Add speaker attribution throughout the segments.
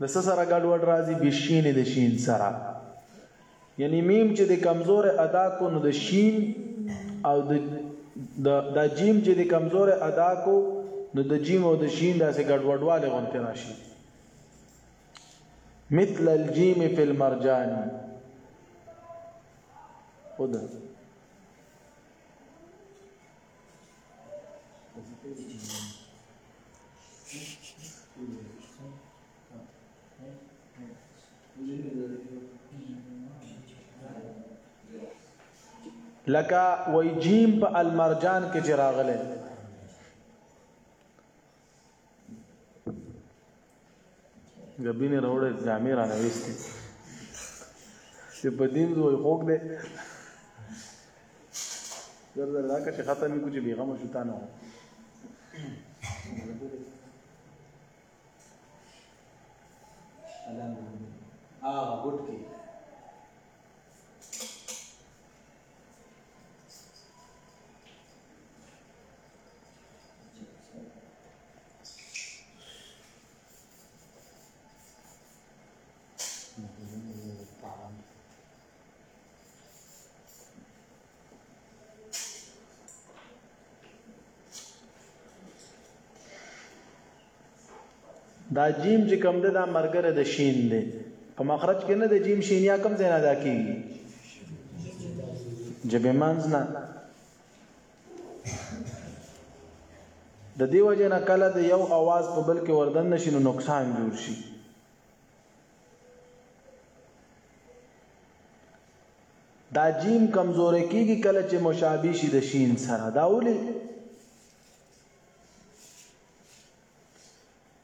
Speaker 1: د څه سره ګډوډ راځي بشین د شین سره یعنی میم چې د کمزور ادا کو نو د شین او د د جیم چې د کمزور ادا کو نو د جیم او د شین داسې ګډوډواله غونته راشي مثل الجیم فی المرجان خدا لکه وای جیم په المرجان کې چې راغله ګبینه راوړې جامې را نه وېستې چې په دین زوی خوږ دی زر زر راکه چې ختم یې کو چې بېغمه شو تا نه
Speaker 2: وو هغه ګوټ کې
Speaker 1: دا جیم چې کوم ده دا مرګره د شین ده په مخرج کې نه د جیم شین یا کوم ځای نه دا کیږي جبه منځ نه د دې وجه نه کله د یو اواز په بل کې وردن نشي نو نقصان جوړ شي دا جیم کمزورې کیږي کله چې مشابه شي د شین سره دا ولي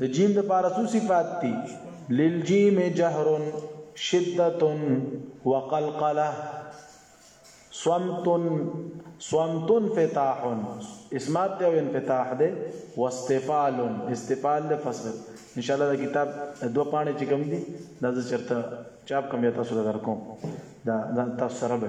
Speaker 1: د جیم د پاره څو صفات دي للجیم جهر شدت وقلقله صمت صمت فتاح اسمات دی او انفتاح دی واستفال استفال له فصل ان شاء الله دا کتاب دو پانی چې کوم دي دا زه چرته چاپ کوم یا تاسو ته درکوم دا دا تاسو سره به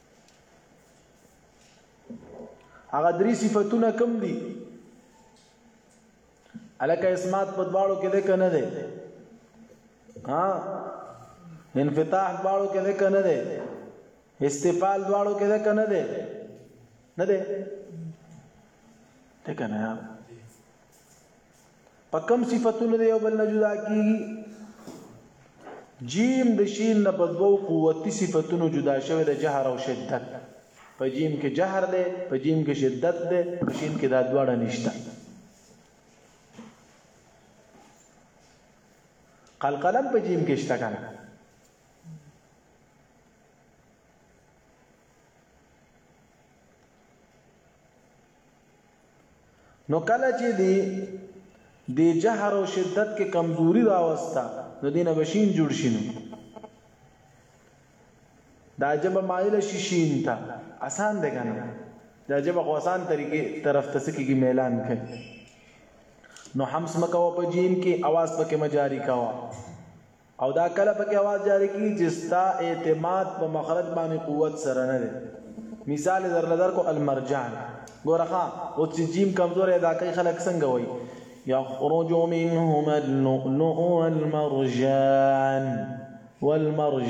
Speaker 1: هغه درې صفاتونه کم دي الکه اسمات په دواړو کې ده کنه ده ها انفتاح دواړو کې ده کنه ده استفال دواړو کې ده کنه ده نه ده ده کنه په کم صفاتونو دی یو بل نه جدا کیږي جیم د شین نه په دوو قوتي صفاتونو جدا شوی د جهر او شدت په جیم کې جهر دی په جیم کې شدت دی په شین کې دا دواړه نشته قلقلم په جیم کې شته کنه نو کله چې دی د جهر او شدت کې کمزوري راوستا نو دینه بشین جوړ شینو دا جب مایل شي شین ته آسان دی کنه دا جب خو آسان طریقې طرف ته سکیږي میلان کوي نو حمس مکو په جیم کې आवाज پکې مجاری کاوه او دا کله پکې اواز جاری کیږي چې ستا اعتماد په مخرج باندې قوت سره نه دی مثال یې درله درکو المرجان ګوره ښه اوس چې جیم کمزوری ادا کوي خلک څنګه وایي يخرج منهما اللؤلؤ والمرجان والمرج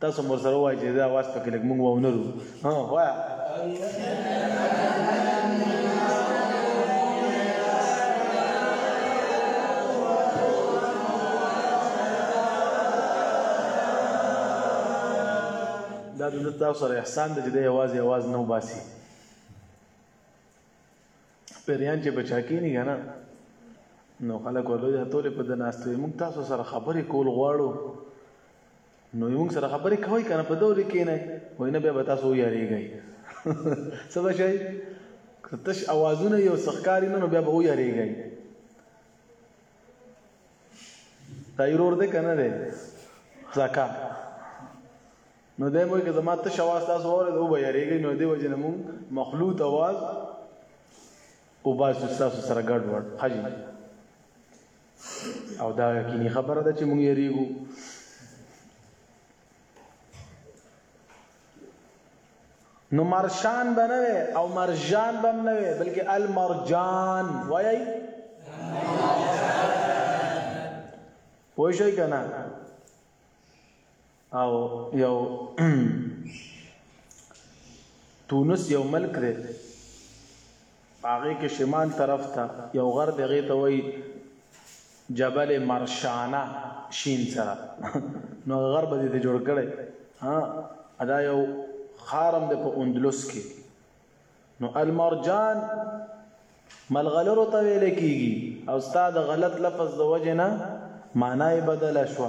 Speaker 1: تاسو مور سره وایي چې دا اواز پکې لږ موږ وونرو ها وایه دا د تاسو سره احسان دی چې د اواز اواز نه وباسي پریان چې بچا کې نه غنا نو خلک ولوي ټول په دناستوي موږ تاسو سره خبرې کول غواړو نو موږ سره خبرې کوي کنه په دوري کې نه وای نه بیا به تاسو یاریږئ سبا شي تش اوازونه یو سخکاری نه نو بیا به یاریږئ دا یرور ده کنه ده زکا نو دای مو کې زما تش اواز تاسو وره او به یاریږئ نو دی وجه نه موږ مخلوط اواز او باسو تاسو سره ګډ وډ حاجی او دا یقیني خبره ده چې موږ یریږو نو مرشان بنوي او مرجان بم نه وي بلکې المرجان وایي پوه شئ کنه او یو تونس یو ملک دی هغه کې شمال طرف ته یو غر دی غي ته وای جبل مرشانا شین سره نو غر به دې جوړ کړي ها ادا یو خارم د په اندلس کې نو المرجان ملغلرو ته ویل کیږي او استاد غلط لفظ د وجنه معنی بدل شو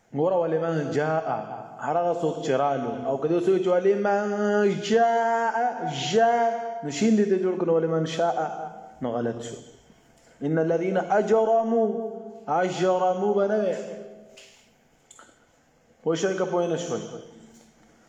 Speaker 1: ګوره ولمن جاء هر هغه څوک چې رالو او که دې څوک چې ولمن جاء جاء نو شین دې ته جوړ کړو ولمن شاء نو غلط شو ان الذين اجرموا اجرموا بنوي پوښښ کا پوه نه شوي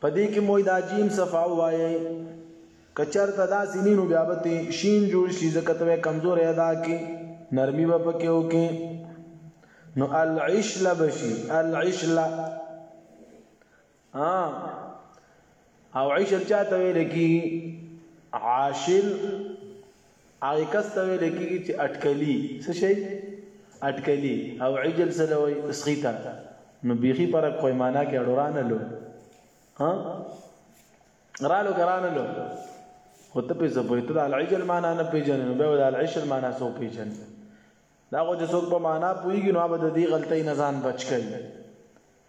Speaker 1: په دې کې موی دا جیم صفا ووایئ. که چېرته داسې وي نو بیا به ترې شین جوړ شي ځکه ته به کمزوری ادا کې نرمي به پکې وکې نو العشله به شي العشله او عشل چا ته ویل کېږي عاشل هغه کس ته ویل کېږي چې اټکلي څه شي اټکلي او عجل سره وي تسخیتا نو بیخي پر کوی معنا کې اړورانه لو ها رالو ګرانه لو خو ته په زبوي ته د العجل معنا نه پیژنې نو به د العشر معنا سو پیژنې دا خو چې څوک په معنا پويږي نو به د دې غلطۍ نه ځان بچ کړي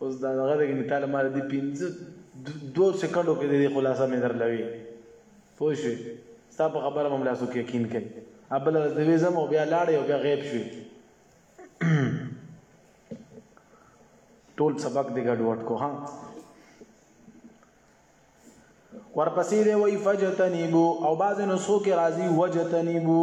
Speaker 1: اوس دا دغه د کني تعالی مال دي 15 دو سکندو کې دې خلاصه مې درلوي پوه شئ ستا په خبره مم لاسو کې یقین کوي ابل د دې زم او بیا لاړې او بیا غیب شوې ټول سبق دې ګډوډ کو ها ورپسې دی وای فجتنبو او بعض نسخو کې راځي وجتنبو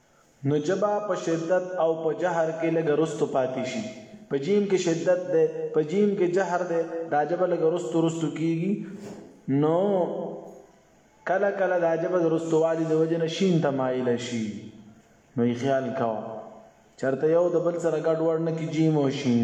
Speaker 1: نو ژبه په شدت او په جهر کې لږه رستو پاتې شي. په جيم کې شدت دی، په جيم کې جهر دی، دا ژبه لږه رستو رستو کېږي، نو کله کله دا ژبه د رستوالي د وجې نه شين ته مايله شي، نو يې خيال کوه چرته يو د بل سره ګډ وړ نه کې جيم او شين.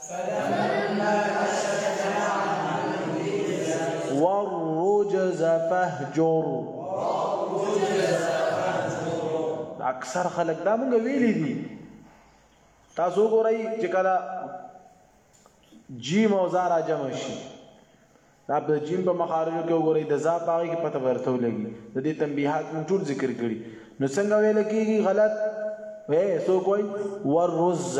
Speaker 1: والرجز فهجر اکثر خلک دا مونږ ویلي دي تاسو ګورئ چې کله جیم او زار جمع شي دا د جیم په مخارجو کې وګورئ د زا پاغي کې پته ورته ولګي د دې تنبيهات مون ټول ذکر کړي نو څنګه ویل کېږي غلط وې سو کوئی ورز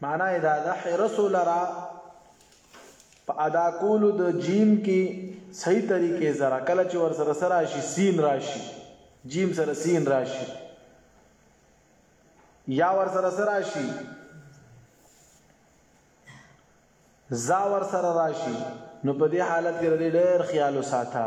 Speaker 1: معنی یې دا ده حرص لره په ادا کولو د جیم کې صحیح طریقې سره کله چې ور سره سره شي سین راشي جیم سره سین راشي یا ور سره سره شي زا ور سره راشي نو په دې حالت کې ډېر خیال وساته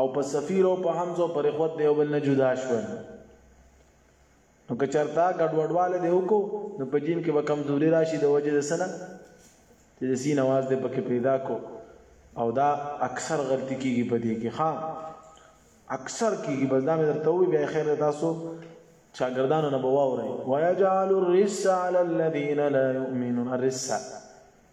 Speaker 1: او په سفیر او په حمزه پر اخوت دی بل نه جدا شول نو که چرتا ګډوډواله دی وکړو نو په دین کې به کمزوري راشي د وجه د سنه چې د سین आवाज دې پکې پیدا کو او دا اکثر غلطي کیږي په دې کې ها اکثر کیږي بس دا مې درته وی بیا خیر تاسو شاګردانو نه بواوري ويجعل الرس على الذين لا يؤمنون الرس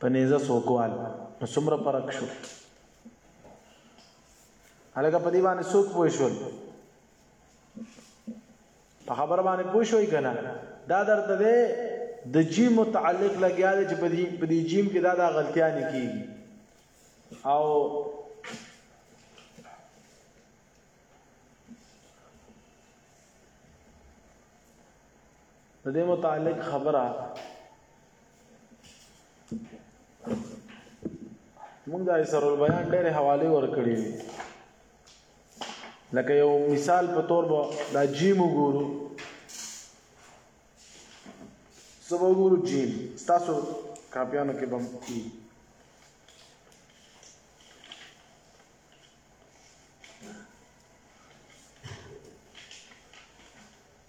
Speaker 1: په نيزه سوکوال نو څومره فرق شو هلکه په دې باندې څوک پوه شول په خبر باندې پوه شوي کنه دا درته ده د جیم متعلق لګیا دی چې په دې جیم کې دا دا غلطیا نه کیږي او د دې متعلق خبره موږ د ایسر البیان ډېر حواله ورکړې دي لکه یو مثال په تور به دا جیم وګورو سبا وګورو جیم تاسو کاپیانو کې بم کی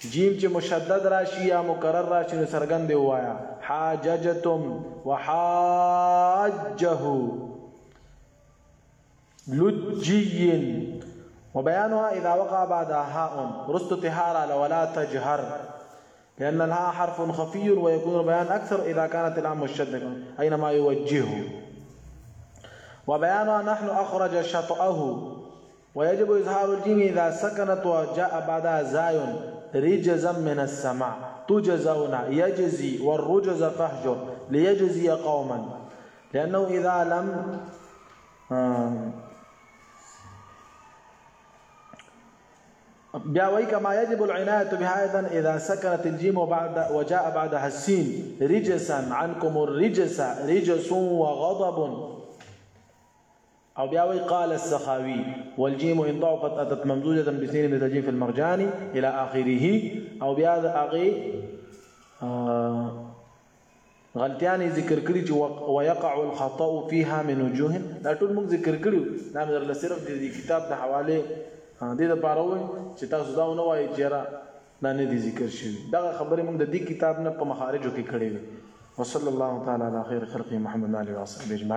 Speaker 1: جیم چې مشدد راشي یا مکرر راشي نو سرګند وایا حاججتم وحاجه لجین وبيانها إذا وقع بعدها هاء رست تهارا ولا تجهر لأن الهاء حرف خفي ويكون البيان أكثر إذا كانت العام مشددة أينما يوجهه وبيانها نحن أخرج شطأه ويجب إظهار الجيم إذا سكنت وجاء بعدها زاي رجزا من السماء تجزون يجزي والرجز فهجر ليجزي قوما لأنه إذا لم آه جاويك كما يجب العناية بها أيضا إذا سكنت الجيم وبعد وجاء بعدها السين رجسا عنكم الرجس رجس وغضب او بیا وایي قال السخاوي والجیم ان طوقت اتت ممزوجه بسنین بتجیف فی المرجان الى اخره او بیا د هغې غلطیانې ذکر کړي چې ويقع الخطا فيها من وجوه دا ټول موږ ذکر کړو دا مې درله صرف د کتاب د حواله دې لپاره وایي چې تاسو دا ونه وایي چې را دا نه دي ذکر شوی دا خبره موږ د دې کتاب نه په مخارجو کې کړې وي وصلی الله تعالی علی خیر خلق محمد علی وصحبه اجمعین